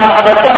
I'm a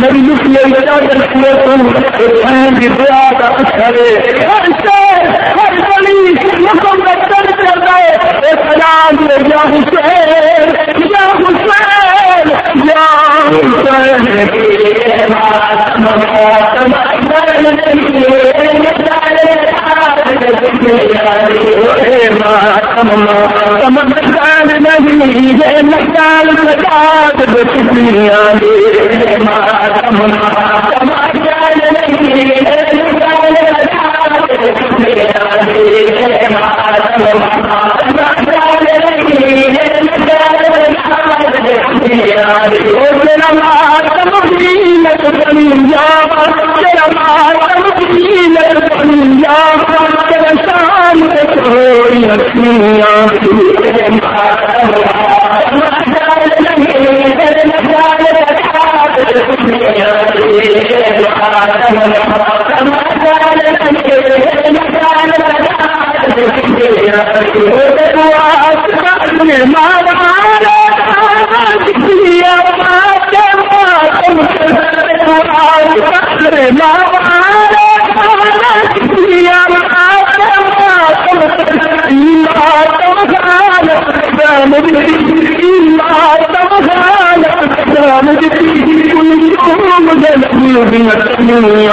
میری لکھی ہوئی اجازت کیے تو فین بھی دعا کا اثر ہے ہر شہر ہر گلی مسلم کا درد کر رہے سلام یا حسین یا حسین یا حسین نہیں ہے نکال آج دنیا میں ماتم ماتم جان نہیں ہے ماتم ماتم جان نہیں ہے ماتم نیلت دنیا تیرا مجھے ماتم بھی لگن یا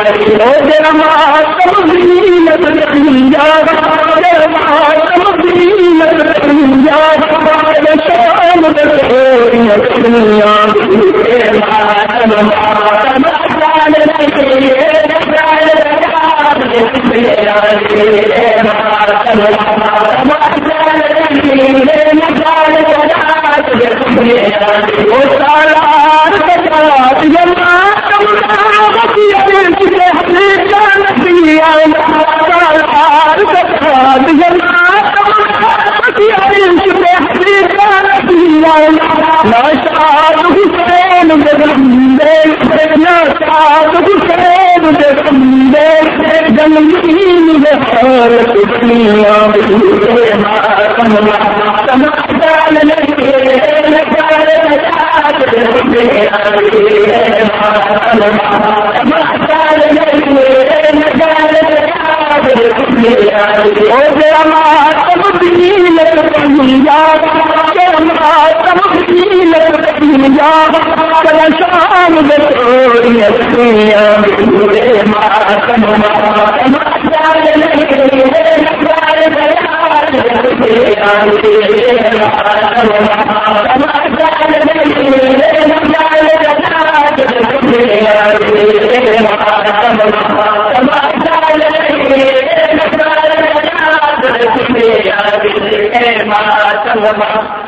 جما کمری ندار کمری ندا شام رویہ لگے جگہ جزاک سے ہم نے جان دیا سرکار دکھا دیا سے ہم نے جان دیا نشاد حسین جگمبے نشاد حسین جگمبے جنگین حالت دنیا میں ماتم ماتم جان لگے لگے او جرا ماتم دین پنجاب جرا ماتم شام دے توڑی اسیاں ماتم ماتم لگے وسلم